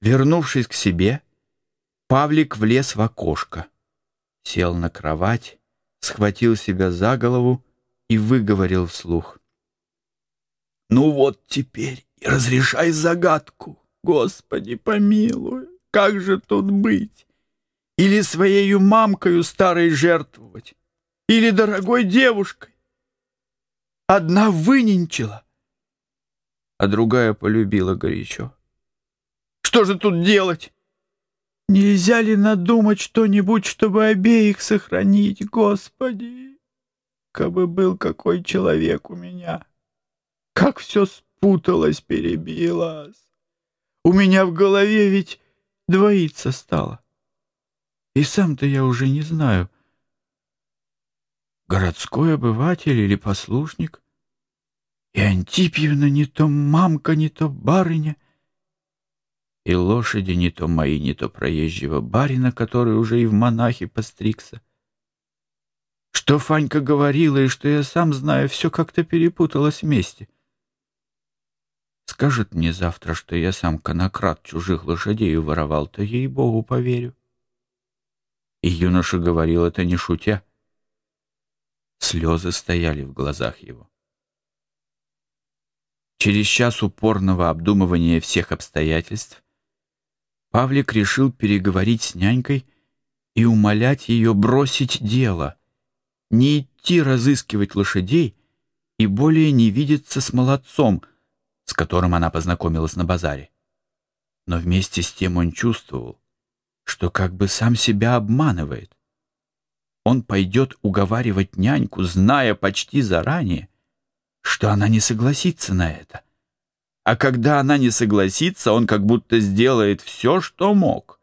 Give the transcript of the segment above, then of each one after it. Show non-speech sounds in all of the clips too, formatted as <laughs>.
Вернувшись к себе, Павлик влез в окошко, сел на кровать, схватил себя за голову и выговорил вслух. «Ну вот теперь и разрешай загадку, Господи помилуй, как же тут быть? Или своею мамкою старой жертвовать, или дорогой девушкой? Одна выненчила, а другая полюбила горячо. Что же тут делать? Нельзя ли надумать что-нибудь, чтобы обеих сохранить, Господи? Кабы был какой человек у меня. Как все спуталось, перебилось. У меня в голове ведь двоиться стало. И сам-то я уже не знаю, городской обыватель или послушник. И Антипьевна не то мамка, не то барыня — и лошади не то мои, не то проезжего барина, который уже и в монахи постригся. Что Фанька говорила, и что я сам знаю, все как-то перепуталось вместе. Скажет мне завтра, что я сам конократ чужих лошадей воровал, то ей-богу поверю. И юноша говорил это не шутя. Слезы стояли в глазах его. Через час упорного обдумывания всех обстоятельств Павлик решил переговорить с нянькой и умолять ее бросить дело, не идти разыскивать лошадей и более не видеться с молодцом, с которым она познакомилась на базаре. Но вместе с тем он чувствовал, что как бы сам себя обманывает. Он пойдет уговаривать няньку, зная почти заранее, что она не согласится на это. А когда она не согласится, он как будто сделает все, что мог.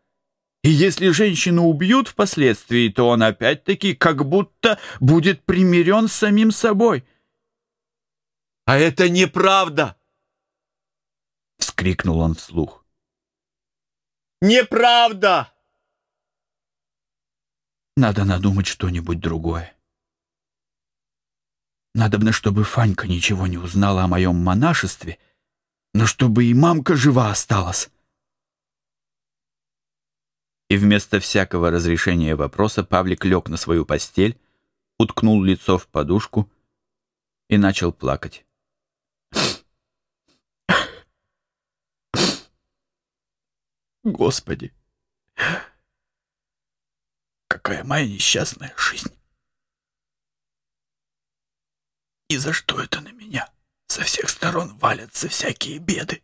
И если женщину убьют впоследствии, то он опять-таки как будто будет примирен с самим собой. «А это неправда!» — вскрикнул он вслух. «Неправда!» Надо надумать что-нибудь другое. Надобно, чтобы Фанька ничего не узнала о моем монашестве — но чтобы и мамка жива осталась. И вместо всякого разрешения вопроса Павлик лег на свою постель, уткнул лицо в подушку и начал плакать. Господи, какая моя несчастная жизнь! И за что это на меня? Со всех сторон валятся всякие беды.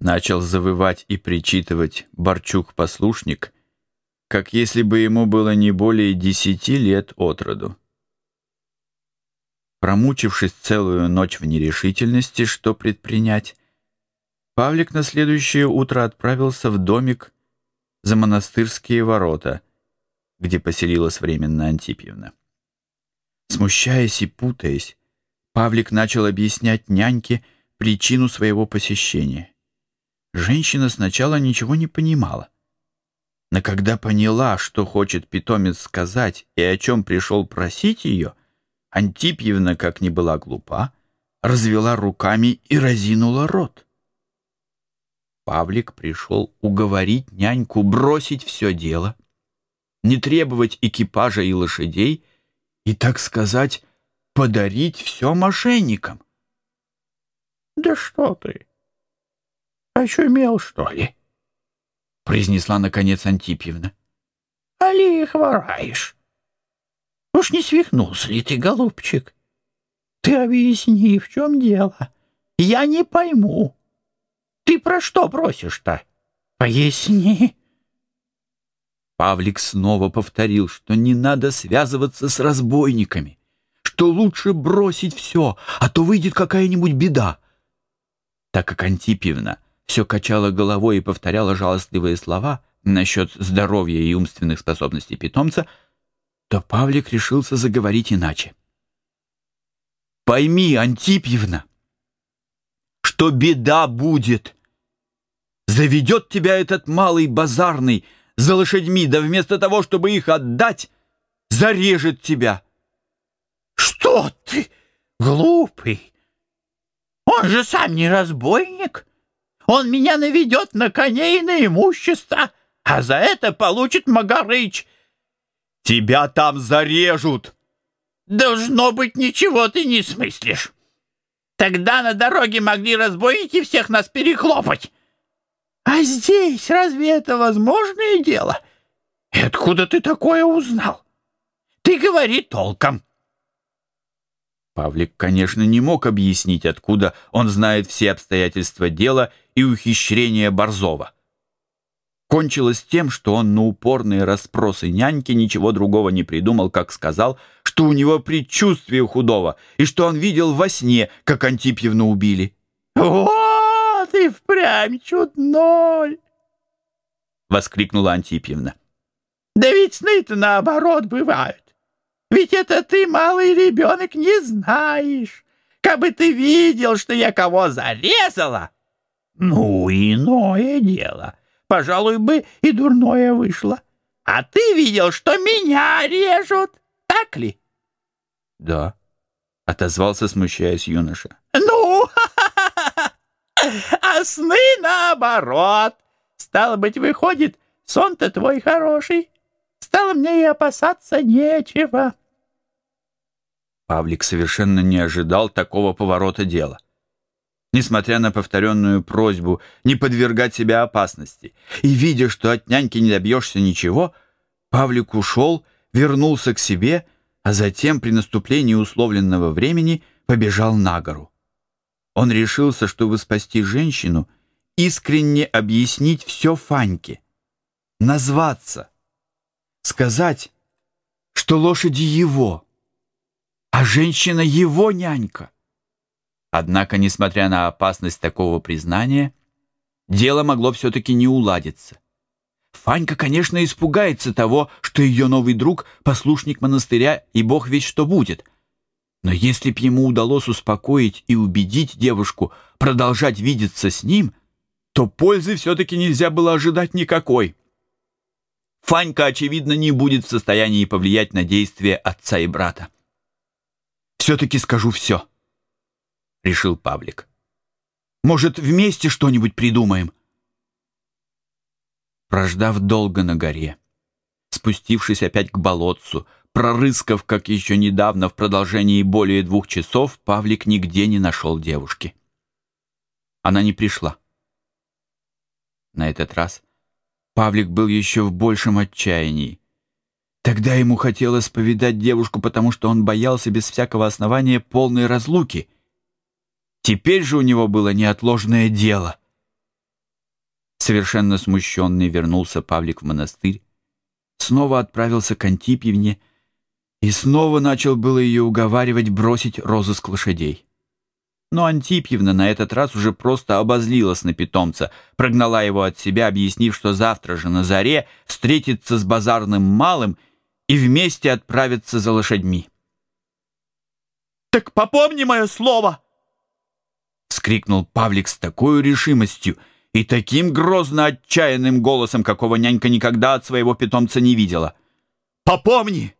Начал завывать и причитывать Борчук-послушник, как если бы ему было не более десяти лет от роду. Промучившись целую ночь в нерешительности, что предпринять, Павлик на следующее утро отправился в домик за монастырские ворота, где поселилась временно Антипьевна. Смущаясь и путаясь, Павлик начал объяснять няньке причину своего посещения. Женщина сначала ничего не понимала. Но когда поняла, что хочет питомец сказать и о чем пришел просить ее, Антипьевна, как ни была глупа, развела руками и разинула рот. Павлик пришел уговорить няньку бросить все дело, не требовать экипажа и лошадей и, так сказать, подарить все мошенникам. — Да что ты? Очумел, что ли? — произнесла, наконец, Антипьевна. — Али их вораешь? Уж не свихнулся ли ты, голубчик? Ты объясни, в чем дело. Я не пойму. Ты про что просишь-то? Поясни. Павлик снова повторил, что не надо связываться с разбойниками — что лучше бросить все, а то выйдет какая-нибудь беда. Так как Антипьевна все качала головой и повторяла жалостливые слова насчет здоровья и умственных способностей питомца, то Павлик решился заговорить иначе. «Пойми, Антипьевна, что беда будет. Заведет тебя этот малый базарный за лошадьми, да вместо того, чтобы их отдать, зарежет тебя. Что ты, глупый? Он же сам не разбойник. Он меня наведет на коней и на имущество, а за это получит Магарыч. Тебя там зарежут. Должно быть, ничего ты не смыслишь. Тогда на дороге могли разбойники всех нас перехлопать. А здесь разве это возможное дело? И откуда ты такое узнал? Ты говори толком. Павлик, конечно, не мог объяснить, откуда он знает все обстоятельства дела и ухищрения Борзова. Кончилось тем, что он на упорные расспросы няньки ничего другого не придумал, как сказал, что у него предчувствие худого, и что он видел во сне, как Антипьевну убили. «Вот и впрямь чудной!» — воскликнула Антипьевна. «Да ведь сны-то наоборот бывают. Ведь это ты, малый ребенок, не знаешь. Как бы ты видел, что я кого зарезала, ну, иное дело. Пожалуй бы и дурное вышло. А ты видел, что меня режут, так ли? Да, отозвался, смущаясь юноша. Ну, <laughs> а сны наоборот. Стало быть, выходит, сон-то твой хороший. Стало мне и опасаться нечего. Павлик совершенно не ожидал такого поворота дела. Несмотря на повторенную просьбу не подвергать себя опасности, и видя, что от няньки не добьешься ничего, Павлик ушел, вернулся к себе, а затем при наступлении условленного времени побежал на гору. Он решился, чтобы спасти женщину, искренне объяснить все Фаньке, назваться, сказать, что лошади его — а женщина его нянька. Однако, несмотря на опасность такого признания, дело могло все-таки не уладиться. Фанька, конечно, испугается того, что ее новый друг — послушник монастыря, и бог ведь что будет. Но если б ему удалось успокоить и убедить девушку продолжать видеться с ним, то пользы все-таки нельзя было ожидать никакой. Фанька, очевидно, не будет в состоянии повлиять на действия отца и брата все-таки скажу все», — решил Павлик. «Может, вместе что-нибудь придумаем?» Прождав долго на горе, спустившись опять к болотцу, прорыскав, как еще недавно, в продолжении более двух часов, Павлик нигде не нашел девушки. Она не пришла. На этот раз Павлик был еще в большем отчаянии. Тогда ему хотелось повидать девушку, потому что он боялся без всякого основания полной разлуки. Теперь же у него было неотложное дело. Совершенно смущенный вернулся Павлик в монастырь, снова отправился к Антипьевне и снова начал было ее уговаривать бросить розыск лошадей. Но Антипьевна на этот раз уже просто обозлилась на питомца, прогнала его от себя, объяснив, что завтра же на заре встретится с базарным малым и вместе отправиться за лошадьми. «Так попомни мое слово!» — вскрикнул Павлик с такой решимостью и таким грозно отчаянным голосом, какого нянька никогда от своего питомца не видела. «Попомни,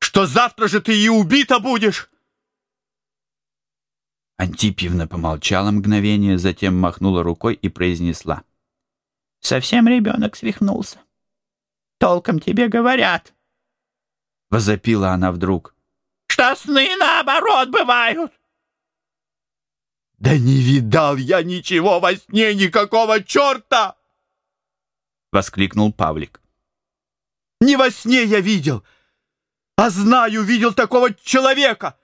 что завтра же ты и убита будешь!» Антипьевна помолчала мгновение, затем махнула рукой и произнесла. «Совсем ребенок свихнулся. Толком тебе говорят. — возопила она вдруг. «Что сны наоборот бывают!» «Да не видал я ничего во сне, никакого черта!» — воскликнул Павлик. «Не во сне я видел, а знаю, видел такого человека!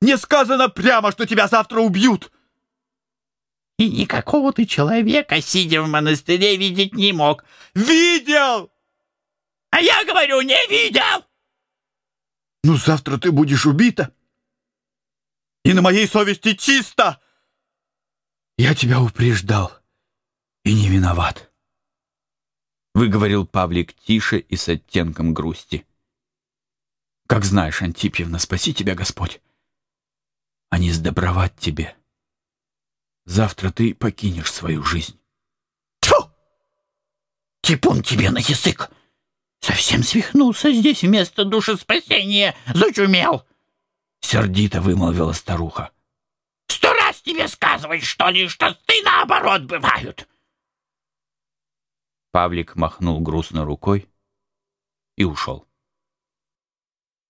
Не сказано прямо, что тебя завтра убьют!» «И никакого ты человека, сидя в монастыре, видеть не мог!» «Видел!» «А я говорю, не видел!» Ну, завтра ты будешь убита. И на моей совести чисто. Я тебя упреждал и не виноват. Выговорил Павлик тише и с оттенком грусти. Как знаешь, Антипьевна, спаси тебя Господь, а не сдобровать тебе. Завтра ты покинешь свою жизнь. Тьфу! Типун тебе на язык! Совсем свихнулся здесь вместо душеспасения, зачумел. Сердито вымолвила старуха. Сто раз тебе сказывать, что ли, что ты наоборот бывают?» Павлик махнул грустно рукой и ушел.